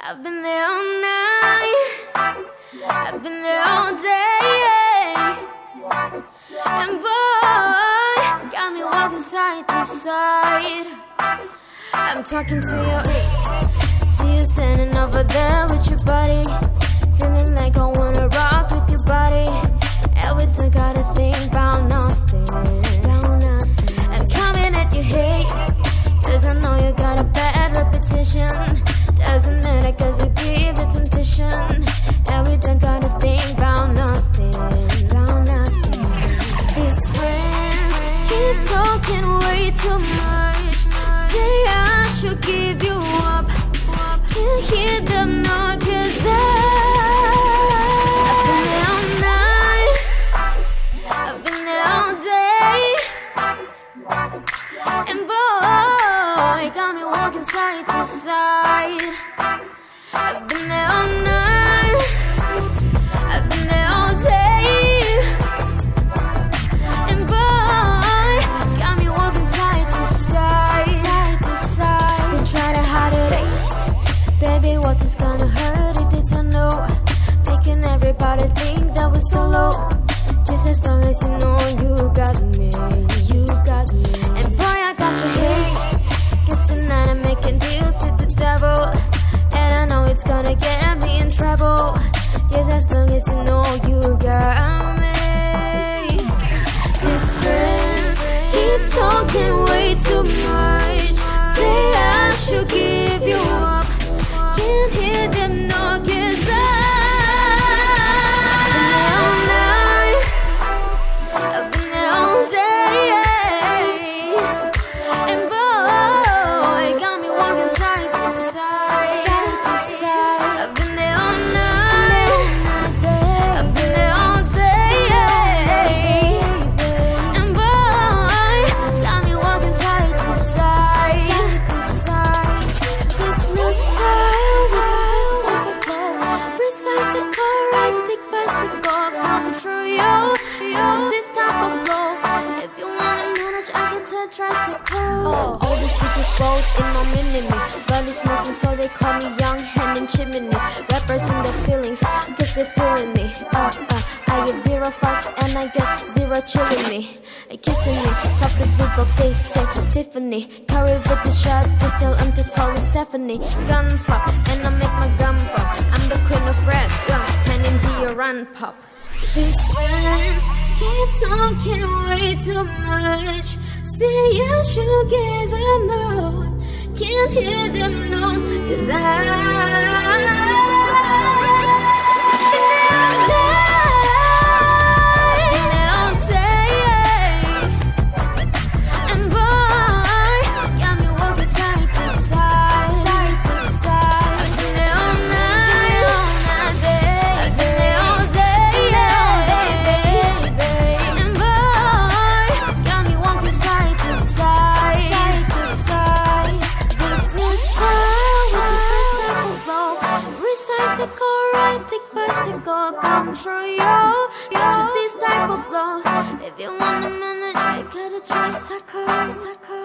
I've been there all night. I've been there all day. And boy, got me walking side to side. I'm talking to you. See you standing over there with your body. Feeling like I wanna rock way too much. Say I should give you up. Can't hear them cause I've been there all night. I've been there all day. And boy, got me walking side to side. I've been there all night. Talking way too much. Say I should give you up. Oh, all these bitches balls in my mini me. Body smoking, so they call me young hand and chimney. Rappers in their feelings, cause they feeling me. Uh, uh, I give zero fucks and I get zero chilling me. Kissing me, top the blue box, they say Tiffany. Curry with the shot, tell them to call Stephanie. Gun pop, and I make my gun pop. I'm the queen of rap, young hand in the run pop. These friends keep talking way too much. Say I should give them up. Can't hear them no, cause Bicycle, come true, yo. Get you this type of flow. If you want a minute, I gotta try sucker, sucker.